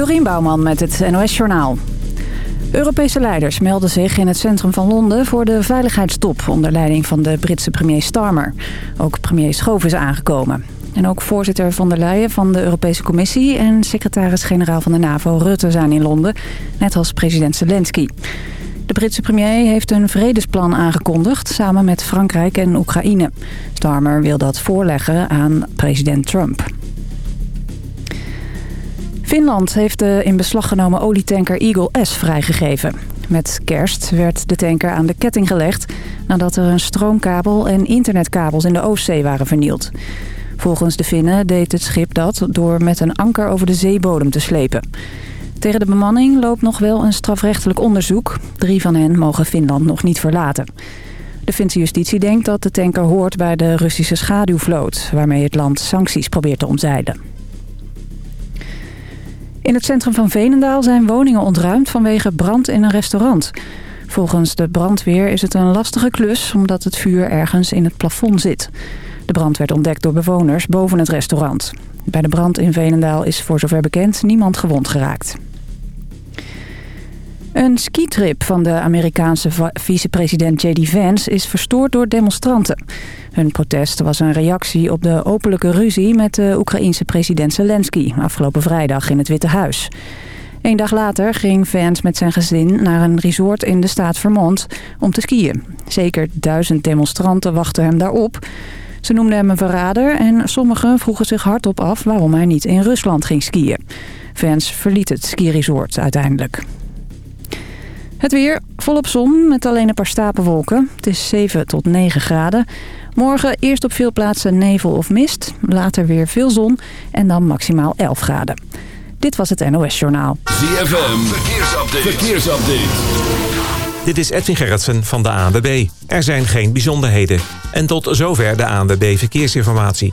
Dorien Bouwman met het NOS Journaal. Europese leiders melden zich in het centrum van Londen voor de veiligheidstop... onder leiding van de Britse premier Starmer. Ook premier Schoof is aangekomen. En ook voorzitter van der Leyen van de Europese Commissie... en secretaris-generaal van de NAVO Rutte zijn in Londen, net als president Zelensky. De Britse premier heeft een vredesplan aangekondigd... samen met Frankrijk en Oekraïne. Starmer wil dat voorleggen aan president Trump. Finland heeft de in beslag genomen olietanker Eagle S vrijgegeven. Met kerst werd de tanker aan de ketting gelegd... nadat er een stroomkabel en internetkabels in de Oostzee waren vernield. Volgens de Finnen deed het schip dat door met een anker over de zeebodem te slepen. Tegen de bemanning loopt nog wel een strafrechtelijk onderzoek. Drie van hen mogen Finland nog niet verlaten. De Finse justitie denkt dat de tanker hoort bij de Russische schaduwvloot... waarmee het land sancties probeert te omzeilen. In het centrum van Veenendaal zijn woningen ontruimd vanwege brand in een restaurant. Volgens de brandweer is het een lastige klus omdat het vuur ergens in het plafond zit. De brand werd ontdekt door bewoners boven het restaurant. Bij de brand in Veenendaal is voor zover bekend niemand gewond geraakt. Een skitrip van de Amerikaanse vicepresident J.D. Vance is verstoord door demonstranten. Hun protest was een reactie op de openlijke ruzie met de Oekraïense president Zelensky afgelopen vrijdag in het Witte Huis. Een dag later ging Vance met zijn gezin naar een resort in de staat Vermont om te skiën. Zeker duizend demonstranten wachten hem daarop. Ze noemden hem een verrader en sommigen vroegen zich hardop af waarom hij niet in Rusland ging skiën. Vance verliet het skiresort uiteindelijk. Het weer volop zon met alleen een paar stapelwolken. Het is 7 tot 9 graden. Morgen eerst op veel plaatsen nevel of mist. Later weer veel zon en dan maximaal 11 graden. Dit was het NOS Journaal. ZFM, verkeersupdate. verkeersupdate. Dit is Edwin Gerritsen van de ANWB. Er zijn geen bijzonderheden. En tot zover de ANWB Verkeersinformatie.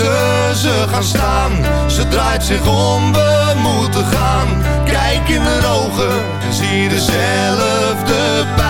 ze, ze gaan staan. Ze draait zich om, we moeten gaan. Kijk in de ogen en zie dezelfde pijn.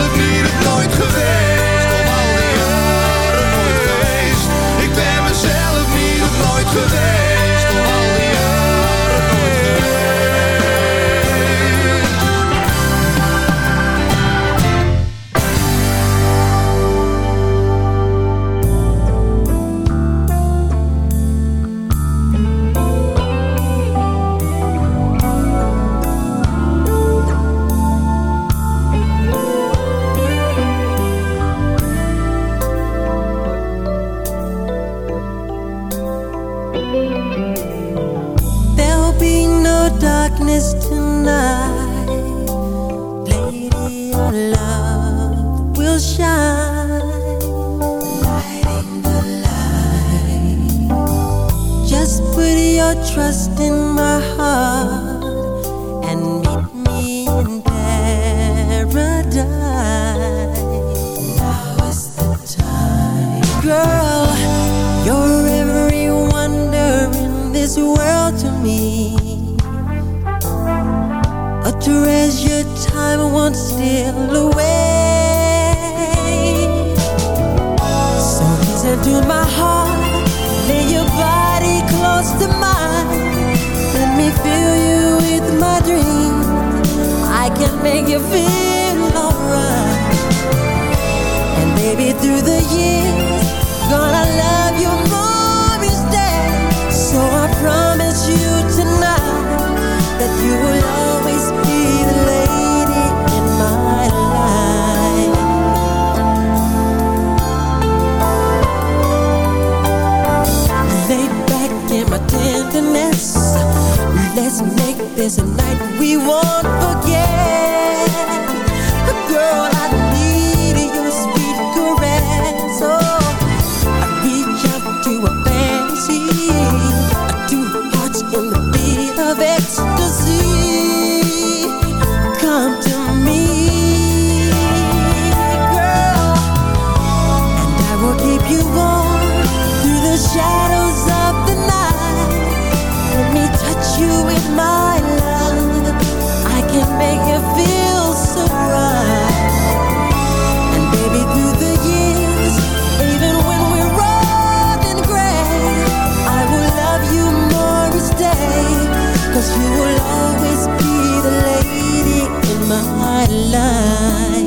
alle vier het nooit geweest. It's a night we won't forget. A girl life.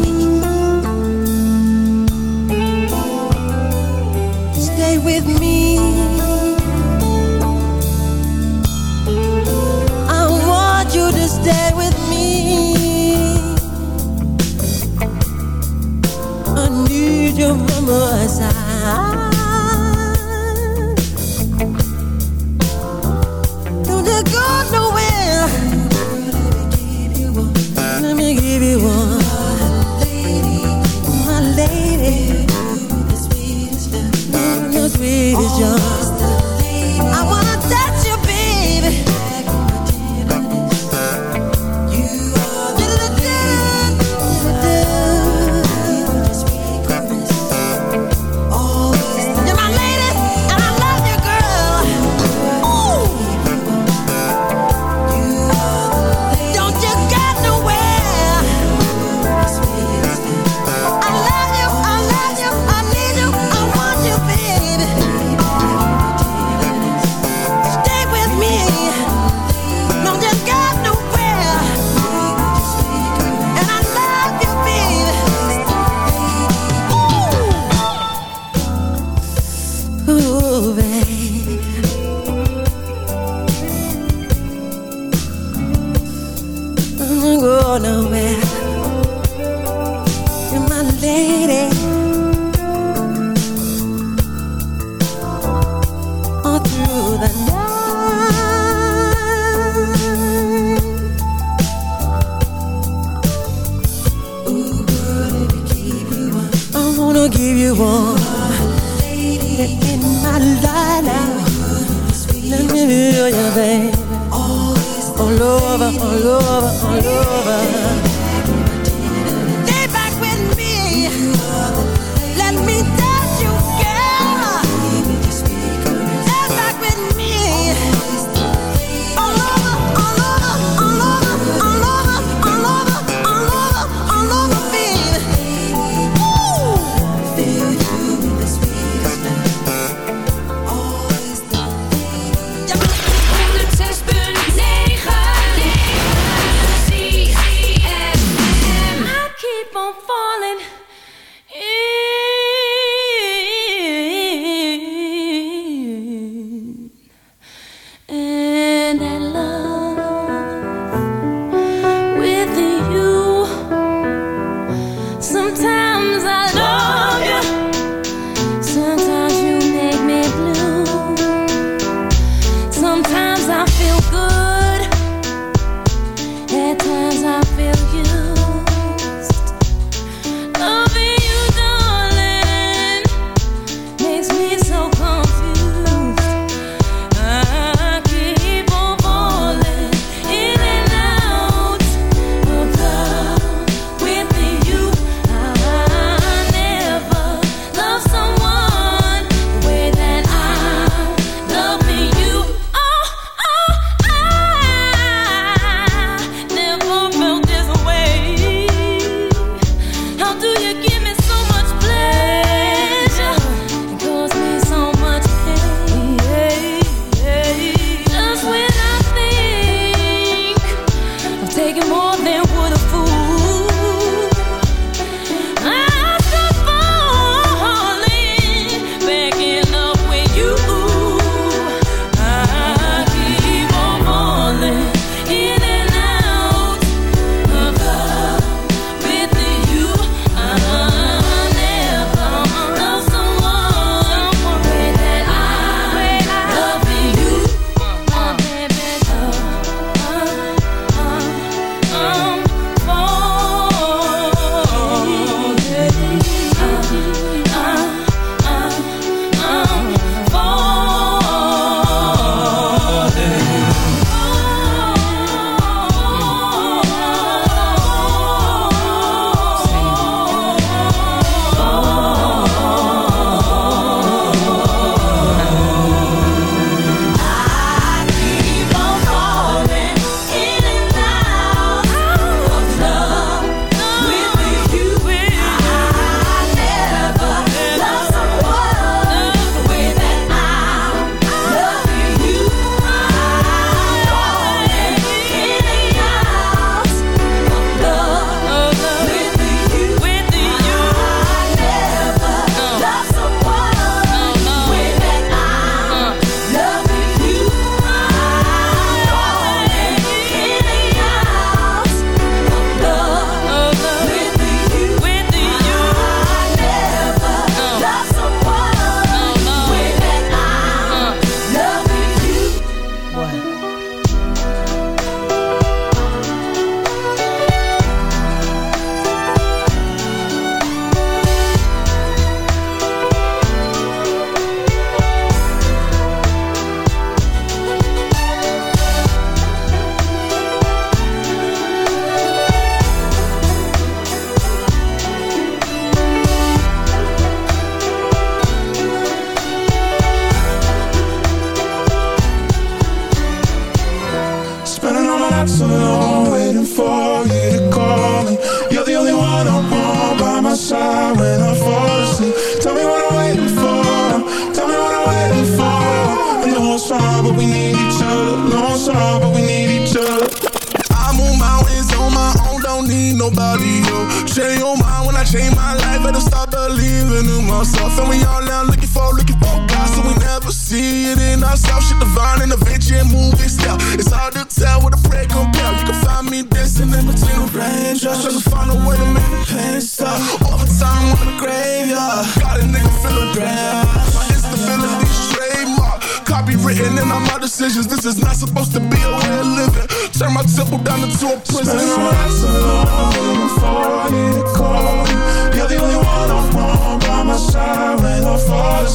turned into a prison. Spent the nights alone before I get a call. You're the only one I want by my side when I fall.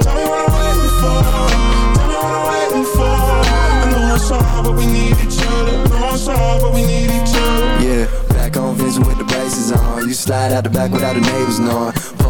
Tell me what I'm waiting for. Tell me what I'm waiting for. I know it's hard, but we need each other. I Know it's hard, but we need each other. Yeah, back on Vince with the braces on. You slide out the back without the neighbors knowing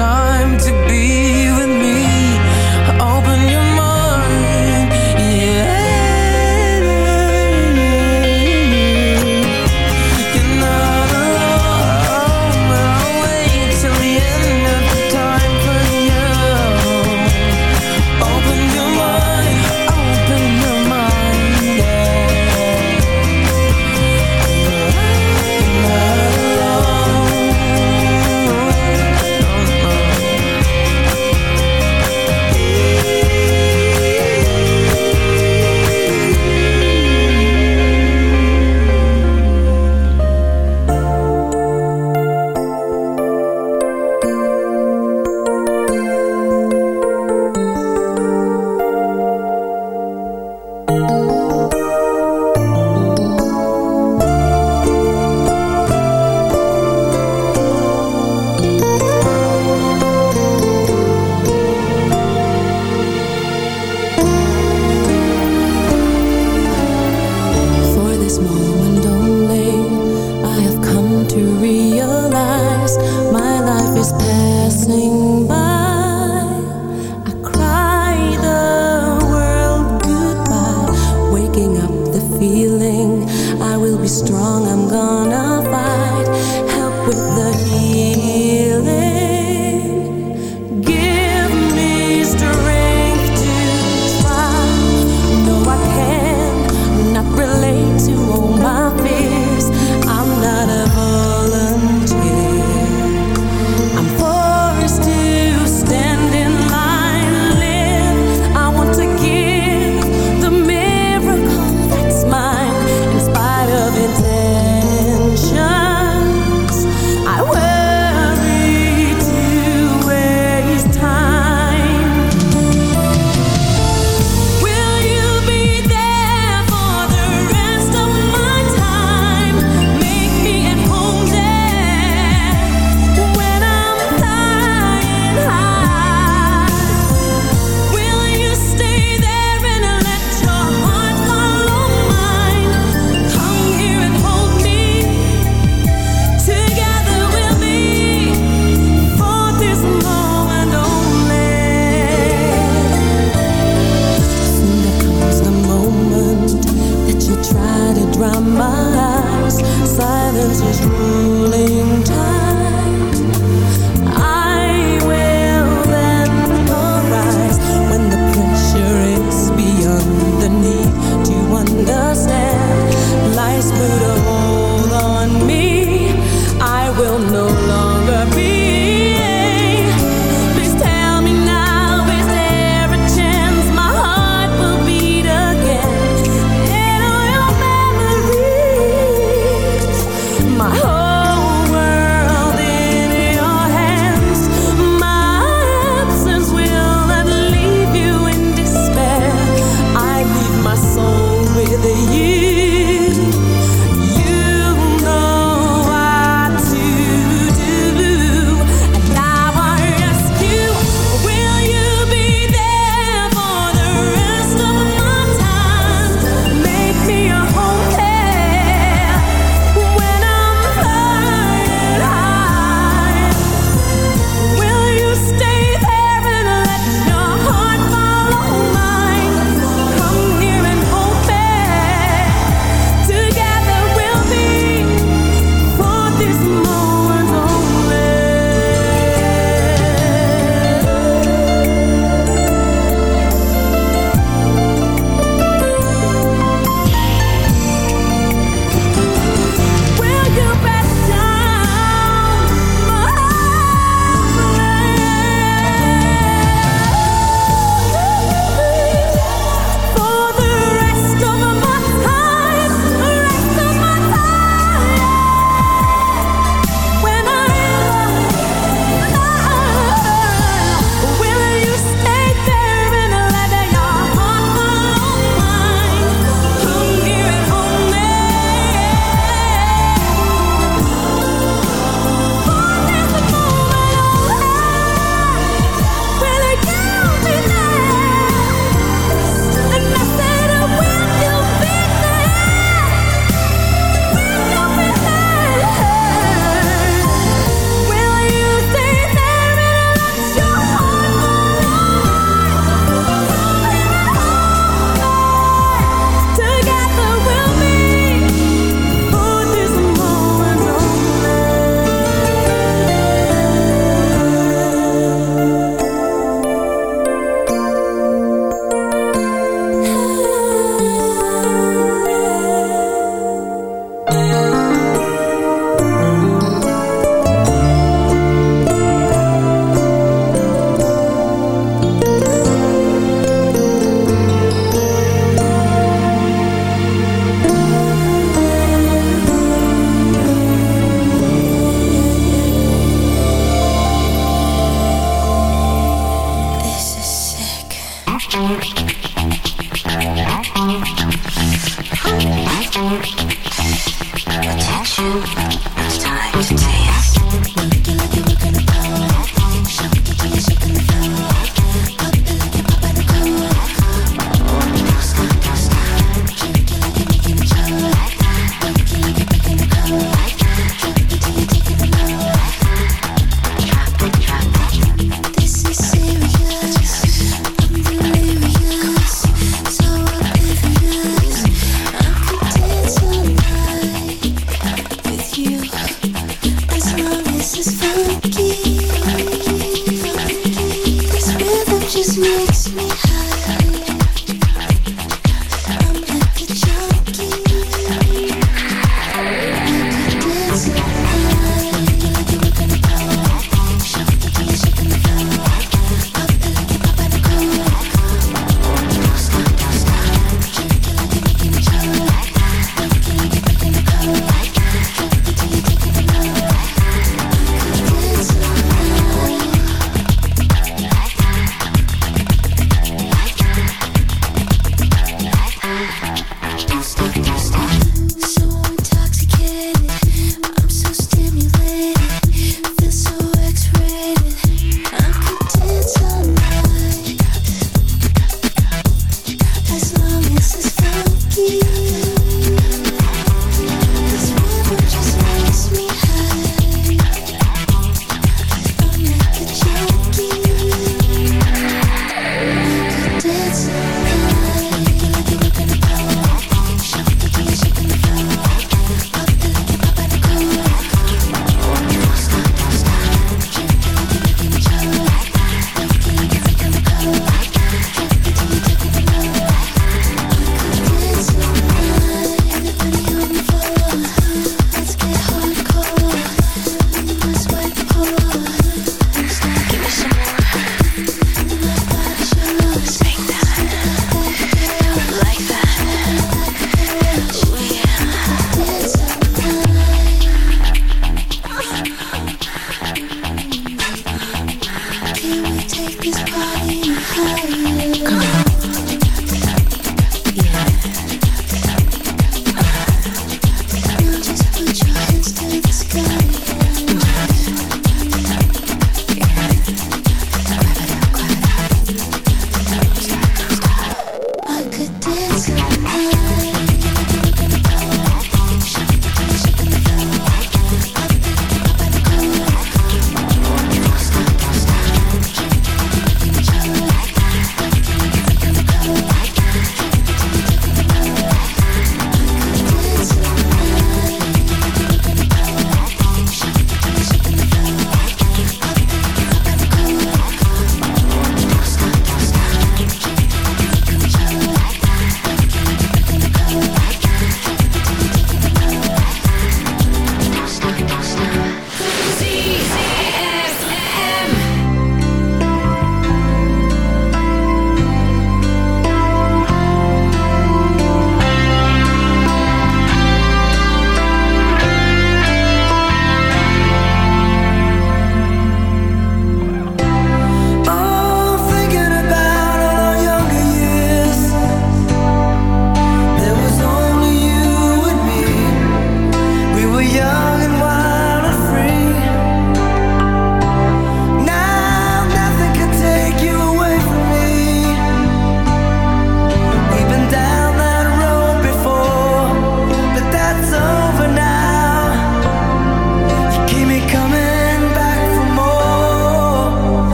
time.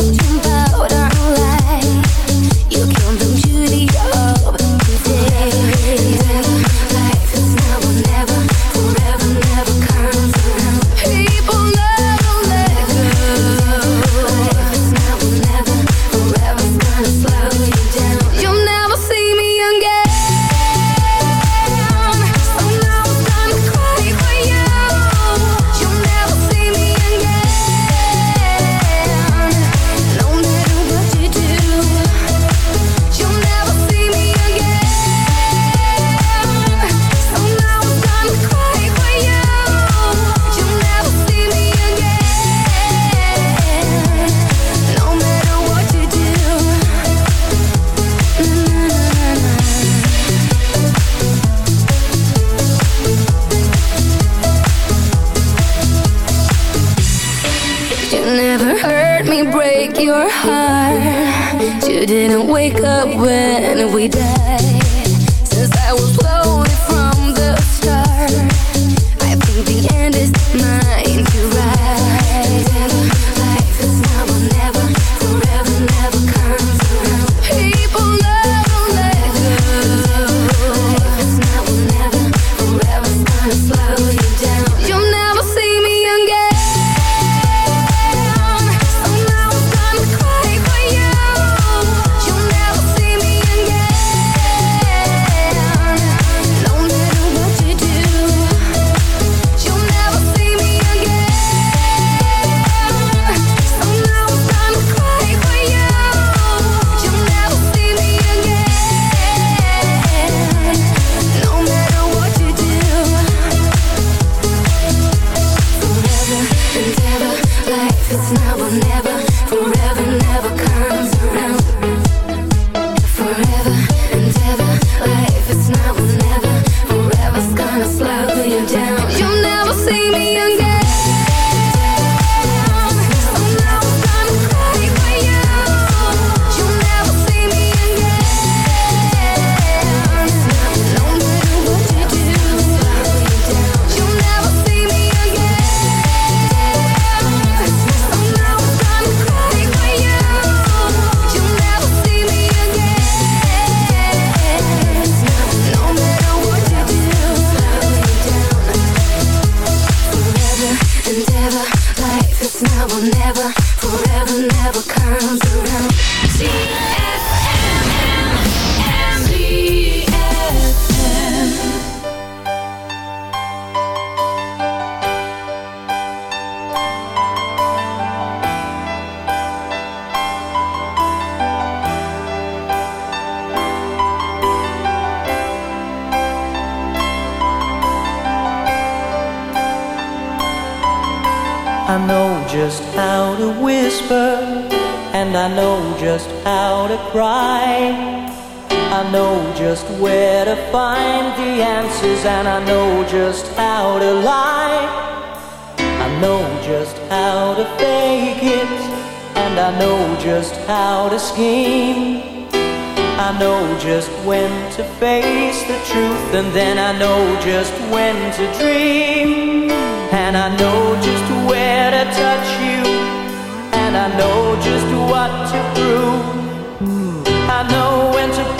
to the I know when to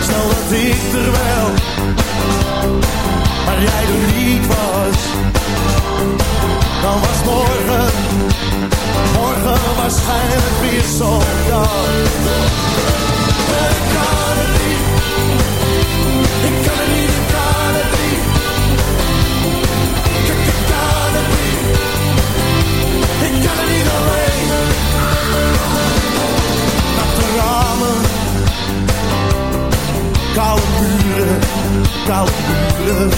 Stel dat ik er wel, maar jij er niet was. Dan was morgen, morgen waarschijnlijk weer zo'n dag. Ik kan het niet, ik kan het niet, ik kan niet. muren, koude muren,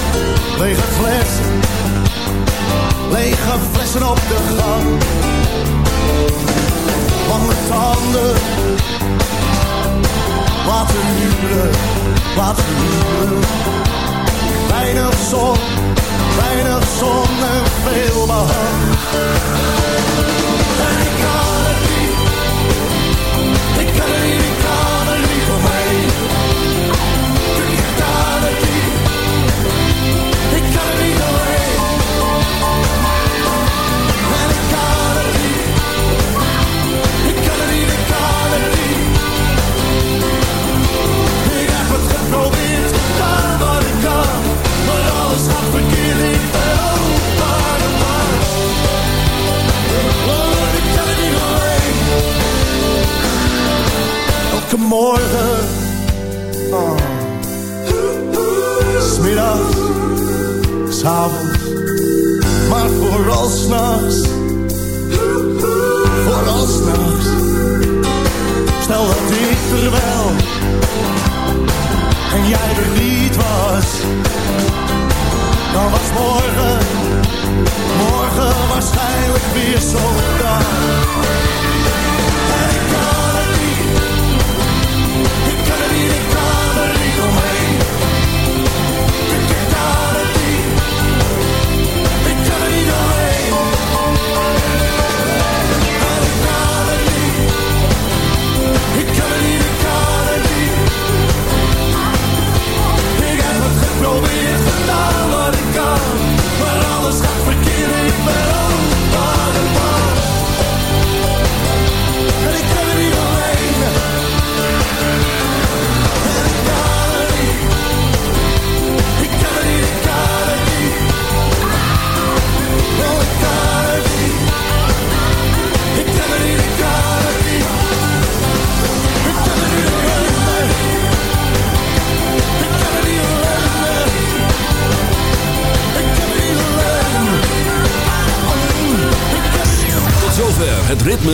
lege flessen, lege flessen op de gang. Lange tanden, wat een muren, wat een muren. Weinig zon, weinig zon en veel behang. En het niet.